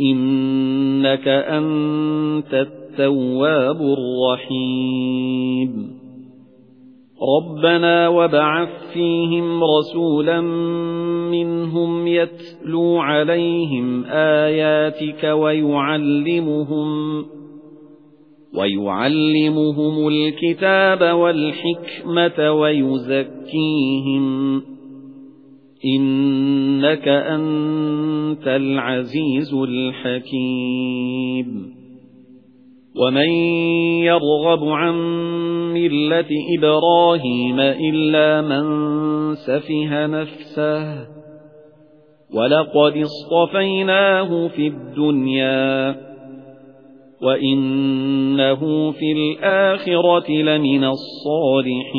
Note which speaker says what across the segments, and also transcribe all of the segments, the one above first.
Speaker 1: إِنَّكَ أَنْتَ التَّوَّابُ الرَّحِيمُ. رَبَّنَا وَابْعَثْ فِيهِمْ رَسُولًا مِنْهُمْ يَتْلُو عَلَيْهِمْ آيَاتِكَ وَيُعَلِّمُهُمْ وَيُعَلِّمُهُمُ الْكِتَابَ وَالْحِكْمَةَ وَيُزَكِّيهِمْ إِنَّكَ أَنْتَ الْعَزِيزُ الْحَكِيمُ. وَمَن يَرْغَبُ عَن مِّلَّةِ إِبْرَاهِيمَ إِلَّا مَن سَفِهَ نَفْسَهُ وَلَقَدِ اصْطَفَيْنَاهُ فِي الدُّنْيَا وَإِنَّهُ فِي الْآخِرَةِ لَمِنَ الصَّالِحِينَ.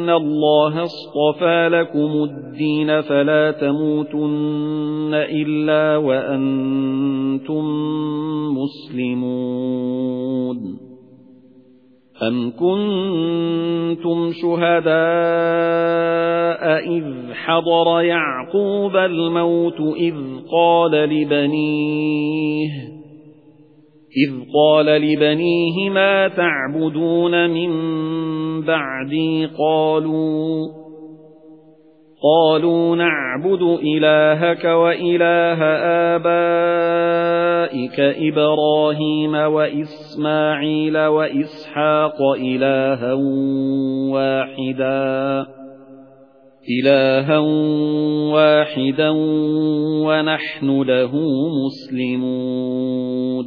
Speaker 1: إِنَّ اللَّهَ اصْطَفَى لَكُمُ الدِّينَ فَلَا تَمُوتُنَّ إِلَّا وَأَنْتُمْ مُسْلِمُونَ أَمْ كُنتُمْ شُهَدَاءَ إِذْ حَضَرَ يَعْقُوبَ الْمَوْتُ إِذْ قَالَ لِبَنِيهِ إِذْ قَالَ لِبَنِيهِ مَا تَعْبُدُونَ مِن بَعْدِي؟ قَالُوا قَالُوا نَعْبُدُ إِلَٰهَكَ وَإِلَٰهَ آبَائِكَ إِبْرَاهِيمَ وَإِسْمَاعِيلَ وَإِسْحَاقَ إِلَٰهًا وَاحِدًا إِلَٰهًا وَاحِدًا وَنَحْنُ لَهُ مُسْلِمُونَ.